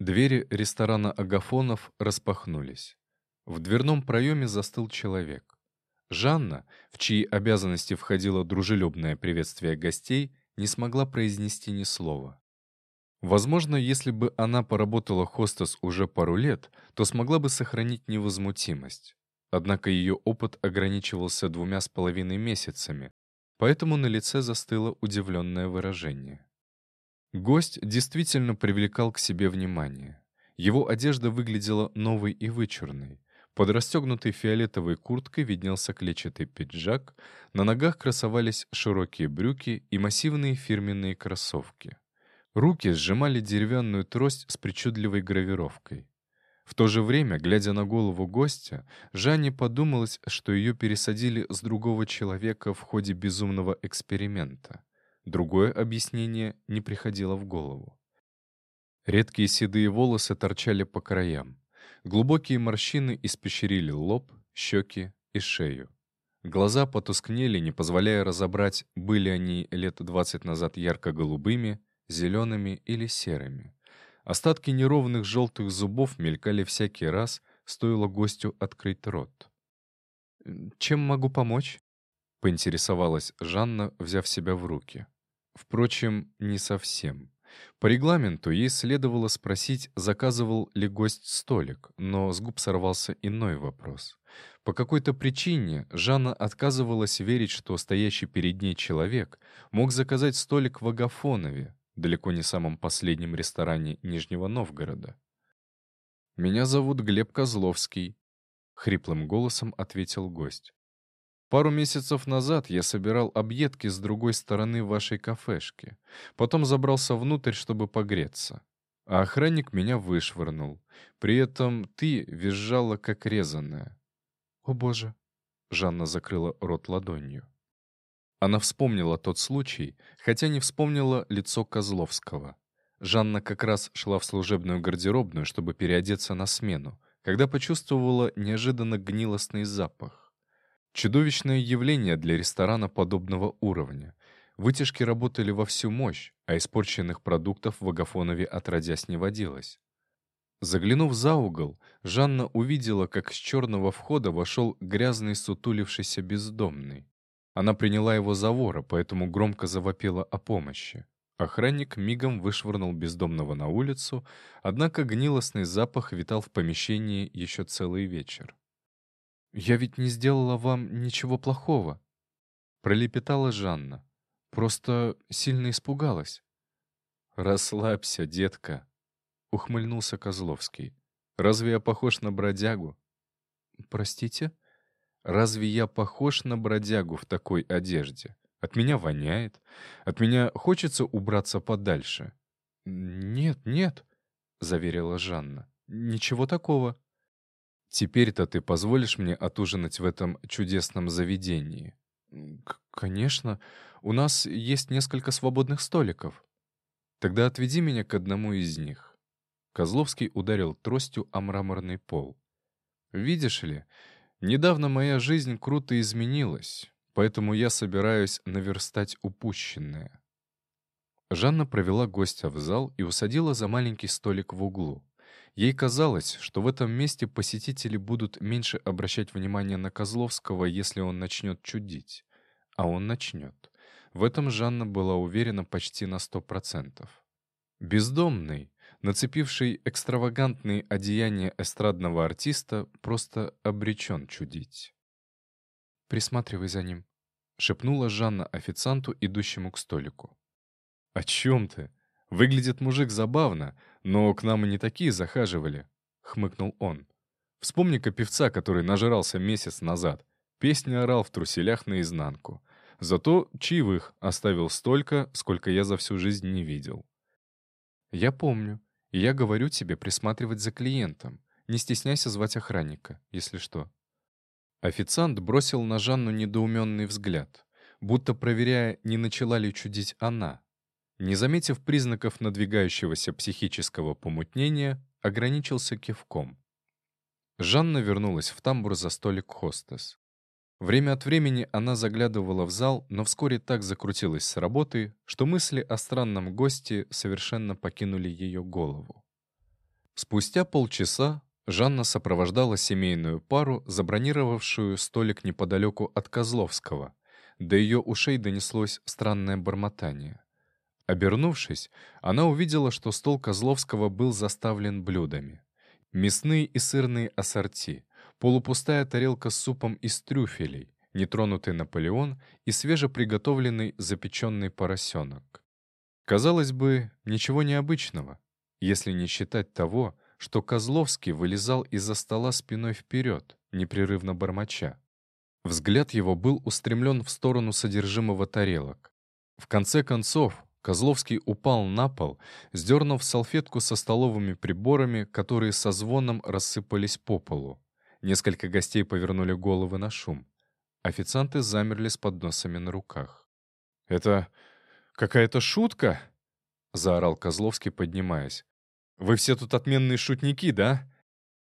Двери ресторана Агафонов распахнулись. В дверном проеме застыл человек. Жанна, в чьи обязанности входило дружелюбное приветствие гостей, не смогла произнести ни слова. Возможно, если бы она поработала хостес уже пару лет, то смогла бы сохранить невозмутимость. Однако ее опыт ограничивался двумя с половиной месяцами, поэтому на лице застыло удивленное выражение. Гость действительно привлекал к себе внимание. Его одежда выглядела новой и вычурной. Под расстегнутой фиолетовой курткой виднелся клетчатый пиджак, на ногах красовались широкие брюки и массивные фирменные кроссовки. Руки сжимали деревянную трость с причудливой гравировкой. В то же время, глядя на голову гостя, Жанне подумалось, что ее пересадили с другого человека в ходе безумного эксперимента. Другое объяснение не приходило в голову. Редкие седые волосы торчали по краям. Глубокие морщины испещрили лоб, щеки и шею. Глаза потускнели, не позволяя разобрать, были они лет двадцать назад ярко-голубыми, зелеными или серыми. Остатки неровных желтых зубов мелькали всякий раз, стоило гостю открыть рот. «Чем могу помочь?» — поинтересовалась Жанна, взяв себя в руки. Впрочем, не совсем. По регламенту ей следовало спросить, заказывал ли гость столик, но с губ сорвался иной вопрос. По какой-то причине Жанна отказывалась верить, что стоящий перед ней человек мог заказать столик в Агафонове, далеко не самом последнем ресторане Нижнего Новгорода. «Меня зовут Глеб Козловский», — хриплым голосом ответил гость. Пару месяцев назад я собирал объедки с другой стороны вашей кафешки. Потом забрался внутрь, чтобы погреться. А охранник меня вышвырнул. При этом ты визжала, как резаная. «О, Боже!» — Жанна закрыла рот ладонью. Она вспомнила тот случай, хотя не вспомнила лицо Козловского. Жанна как раз шла в служебную гардеробную, чтобы переодеться на смену, когда почувствовала неожиданно гнилостный запах. Чудовищное явление для ресторана подобного уровня. Вытяжки работали во всю мощь, а испорченных продуктов в Агафонове отродясь не водилось. Заглянув за угол, Жанна увидела, как с черного входа вошел грязный сутулившийся бездомный. Она приняла его за вора, поэтому громко завопила о помощи. Охранник мигом вышвырнул бездомного на улицу, однако гнилостный запах витал в помещении еще целый вечер. «Я ведь не сделала вам ничего плохого», — пролепетала Жанна. «Просто сильно испугалась». «Расслабься, детка», — ухмыльнулся Козловский. «Разве я похож на бродягу?» «Простите?» «Разве я похож на бродягу в такой одежде? От меня воняет. От меня хочется убраться подальше». «Нет, нет», — заверила Жанна. «Ничего такого». Теперь-то ты позволишь мне отужинать в этом чудесном заведении? Конечно. У нас есть несколько свободных столиков. Тогда отведи меня к одному из них. Козловский ударил тростью о мраморный пол. Видишь ли, недавно моя жизнь круто изменилась, поэтому я собираюсь наверстать упущенное. Жанна провела гостя в зал и усадила за маленький столик в углу. Ей казалось, что в этом месте посетители будут меньше обращать внимание на Козловского, если он начнет чудить. А он начнет. В этом Жанна была уверена почти на сто процентов. Бездомный, нацепивший экстравагантные одеяния эстрадного артиста, просто обречен чудить. «Присматривай за ним», — шепнула Жанна официанту, идущему к столику. «О чем ты? Выглядит мужик забавно, но к нам и не такие захаживали», — хмыкнул он. «Вспомни-ка певца, который нажрался месяц назад. Песни орал в труселях наизнанку. Зато чаевых оставил столько, сколько я за всю жизнь не видел». «Я помню. И я говорю тебе присматривать за клиентом. Не стесняйся звать охранника, если что». Официант бросил на Жанну недоуменный взгляд, будто проверяя, не начала ли чудить она, не заметив признаков надвигающегося психического помутнения, ограничился кивком. Жанна вернулась в тамбур за столик хостес. Время от времени она заглядывала в зал, но вскоре так закрутилась с работы, что мысли о странном госте совершенно покинули ее голову. Спустя полчаса Жанна сопровождала семейную пару, забронировавшую столик неподалеку от Козловского. До ее ушей донеслось странное бормотание. Обернувшись, она увидела, что стол Козловского был заставлен блюдами. Мясные и сырные ассорти, полупустая тарелка с супом из трюфелей, нетронутый Наполеон и свежеприготовленный запеченный поросенок. Казалось бы, ничего необычного, если не считать того, что Козловский вылезал из-за стола спиной вперед, непрерывно бормоча. Взгляд его был устремлен в сторону содержимого тарелок. В конце концов, Козловский упал на пол, сдернув салфетку со столовыми приборами, которые со звоном рассыпались по полу. Несколько гостей повернули головы на шум. Официанты замерли с подносами на руках. «Это какая-то шутка?» — заорал Козловский, поднимаясь. «Вы все тут отменные шутники, да?»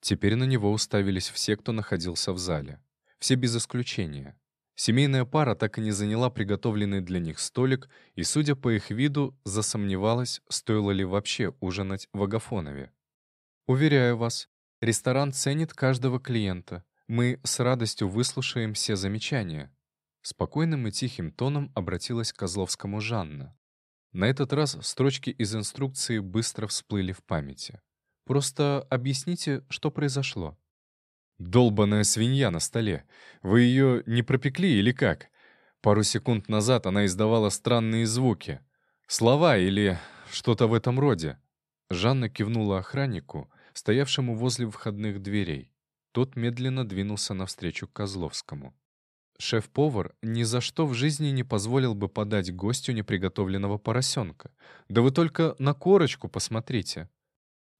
Теперь на него уставились все, кто находился в зале. Все без исключения. Семейная пара так и не заняла приготовленный для них столик и, судя по их виду, засомневалась, стоило ли вообще ужинать в Агафонове. «Уверяю вас, ресторан ценит каждого клиента. Мы с радостью выслушаем все замечания». Спокойным и тихим тоном обратилась к Козловскому Жанна. На этот раз строчки из инструкции быстро всплыли в памяти. «Просто объясните, что произошло». Долбаная свинья на столе. Вы ее не пропекли или как? Пару секунд назад она издавала странные звуки. Слова или что-то в этом роде. Жанна кивнула охраннику, стоявшему возле входных дверей. Тот медленно двинулся навстречу Козловскому. Шеф-повар ни за что в жизни не позволил бы подать гостю неприготовленного поросенка. Да вы только на корочку посмотрите.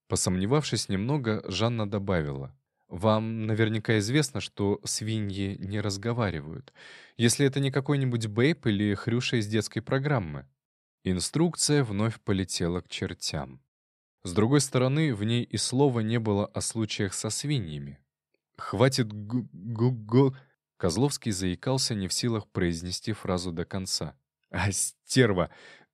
Посомневавшись немного, Жанна добавила. Вам наверняка известно, что свиньи не разговаривают, если это не какой-нибудь бейп или хрюша из детской программы. Инструкция вновь полетела к чертям. С другой стороны, в ней и слова не было о случаях со свиньями. «Хватит гу-гу-гу...» Козловский заикался не в силах произнести фразу до конца. «А, стерва!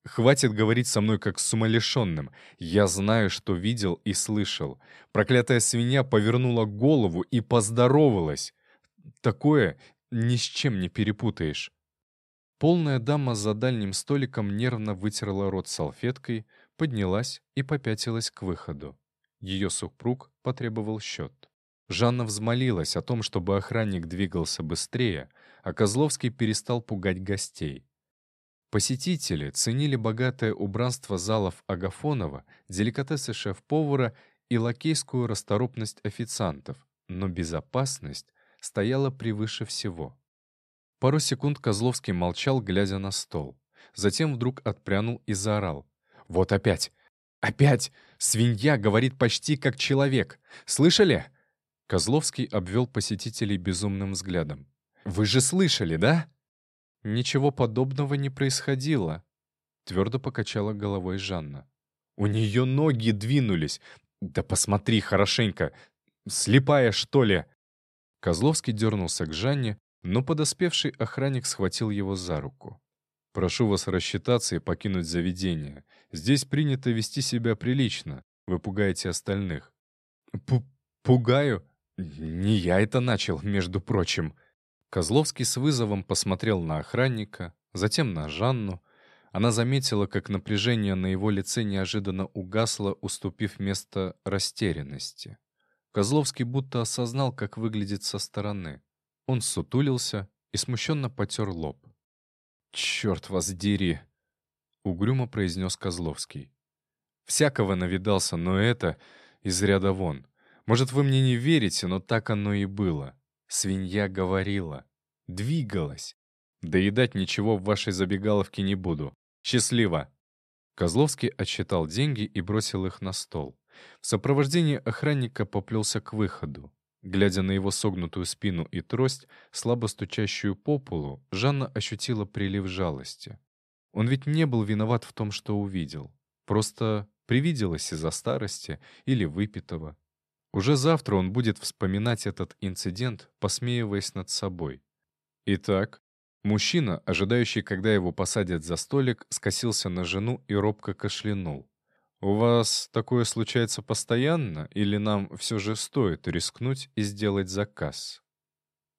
Хватит говорить со мной как с умалишенным. Я знаю, что видел и слышал. Проклятая свинья повернула голову и поздоровалась. Такое ни с чем не перепутаешь. Полная дама за дальним столиком нервно вытерла рот салфеткой, поднялась и попятилась к выходу. Ее супруг потребовал счет. Жанна взмолилась о том, чтобы охранник двигался быстрее, а Козловский перестал пугать гостей. Посетители ценили богатое убранство залов Агафонова, деликатесы шеф-повара и лакейскую расторопность официантов, но безопасность стояла превыше всего. Пару секунд Козловский молчал, глядя на стол. Затем вдруг отпрянул и заорал. «Вот опять! Опять! Свинья говорит почти как человек! Слышали?» Козловский обвел посетителей безумным взглядом. «Вы же слышали, да?» «Ничего подобного не происходило», — твердо покачала головой Жанна. «У нее ноги двинулись. Да посмотри хорошенько. Слепая, что ли?» Козловский дернулся к Жанне, но подоспевший охранник схватил его за руку. «Прошу вас рассчитаться и покинуть заведение. Здесь принято вести себя прилично. Вы пугаете остальных». П «Пугаю? Не я это начал, между прочим», Козловский с вызовом посмотрел на охранника, затем на Жанну. Она заметила, как напряжение на его лице неожиданно угасло, уступив место растерянности. Козловский будто осознал, как выглядит со стороны. Он сутулился и смущенно потер лоб. «Черт вас дери!» — угрюмо произнес Козловский. «Всякого навидался, но это из ряда вон. Может, вы мне не верите, но так оно и было. Свинья говорила. Двигалась. Доедать ничего в вашей забегаловке не буду. Счастливо!» Козловский отсчитал деньги и бросил их на стол. В сопровождении охранника поплелся к выходу. Глядя на его согнутую спину и трость, слабо стучащую по полу, Жанна ощутила прилив жалости. Он ведь не был виноват в том, что увидел. Просто привиделось из-за старости или выпитого. Уже завтра он будет вспоминать этот инцидент, посмеиваясь над собой. Итак, мужчина, ожидающий, когда его посадят за столик, скосился на жену и робко кашлянул. У вас такое случается постоянно, или нам все же стоит рискнуть и сделать заказ?